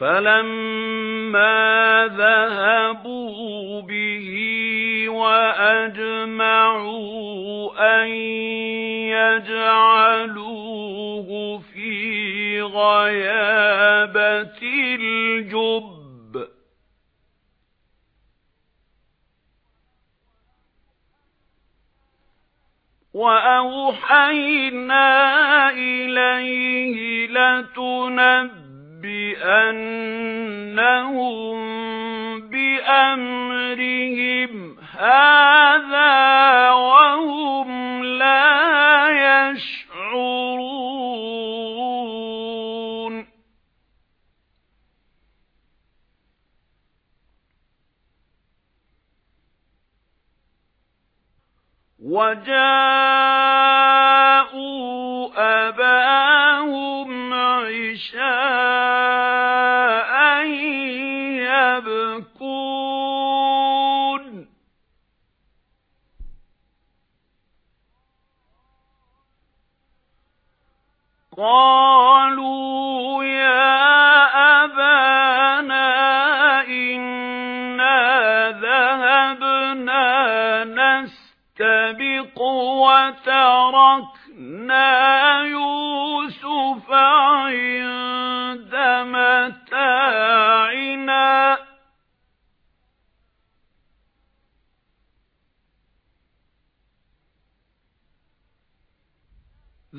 فَلَمَّا ذَهَبُوا بِهِ وَأَجْمَعُوا أَن يَجْعَلُوهُ فِي غَيَابَتِ الْجُبِّ وَأَوْحَيْنَا إِلَيْهِ لَتُنَبِّئَنَّ بِأَنَّهُمْ بِأَمْرِهِمْ هَذَا وَهُمْ لَا يَشْعُرُونَ. وَجَاءُوا أَبَاهُمْ عِشَاءً قالوا يا أبانا إنا ذهبنا نستبق وتركنا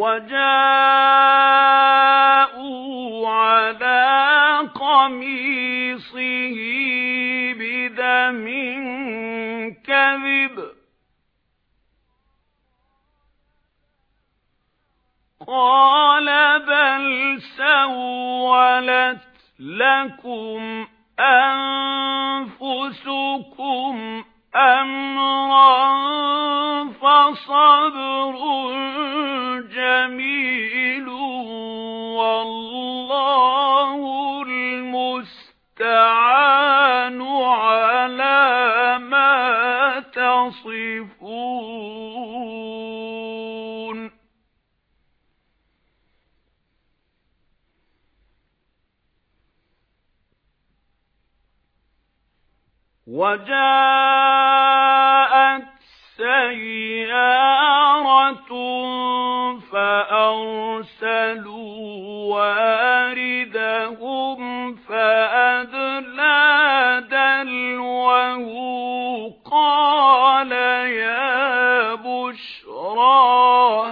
وَجَاءُوا عَلَى قَمِيصِهِ بِدَمٍ كَذِبٍ. قَالَ بَلْ سَوَّلَتْ لَكُمْ أَنفُسُكُمْ أَمْرًا فَصَبْرٌ جَمِيلٌ وَاللَّهُ الْمُسْتَعَانُ عَلَى مَا تَصِفُونَ. وَجَاءَتْ فَأَرْسَلُوا وَارِدَهُمْ فَأَدْلَى دَلْوَهُ قَالَ يَا بُشْرَى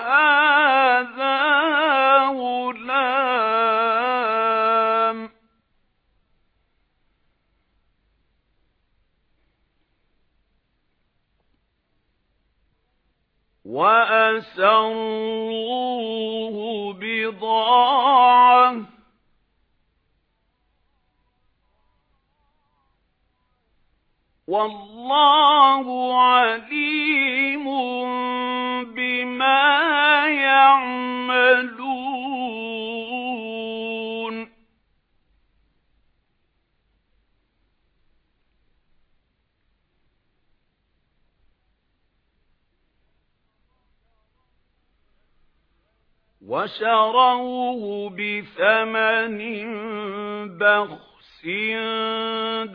هَذَا غُلَامٌ وَأَسَرُّوهُ وَاللَّهُ عَلِيمٌ بِمَا يَعْمَلُونَ. وَشَرَوْهُ بِثَمَنٍ بَخْسٍ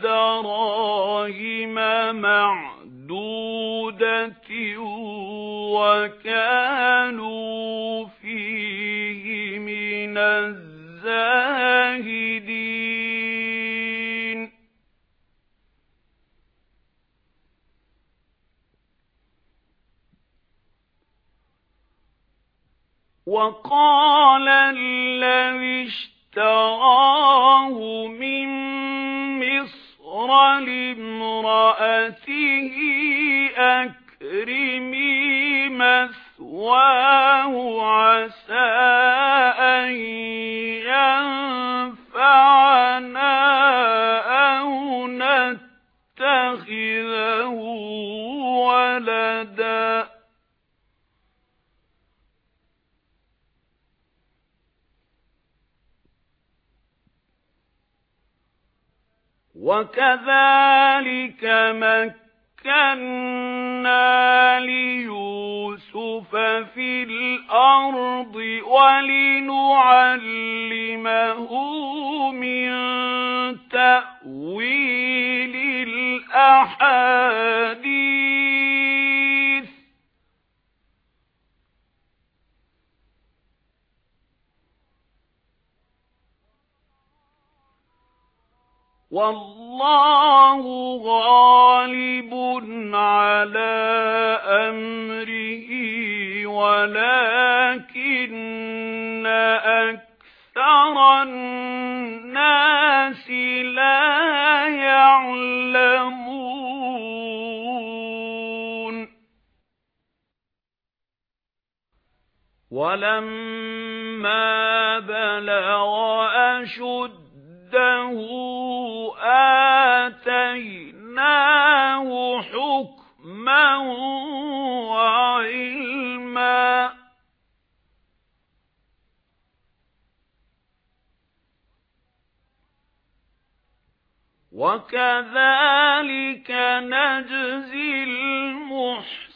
دَرَاهِمَ مَعْدُودَةٍ وَكَانُوا فِيهِ مِنَ الزَّاهِدِينَ. وَقَالَ الَّذِي اشْتَرَاهُ مِنْ مِصْرَ لِامْرَأَتِهِ أكرمي مثواه عسى وَكَذَلِكَ مَكَّنَّا لِيُوسُفَ فِي الْأَرْضِ وَلِنُعَلِّمَهُ وَاللَّهُ غَالِبٌ عَلَى أَمْرِهِ وَلَكِنَّ أَكْثَرَ النَّاسِ لَا يَعْلَمُونَ. وَلَمَّا بَلَغَ أَشُدَّهُ آتَيْنَاهُ حُكْمًا وَعِلْمًا. وَكَذَلِكَ نَجْزِي الْمُحْسِنِينَ.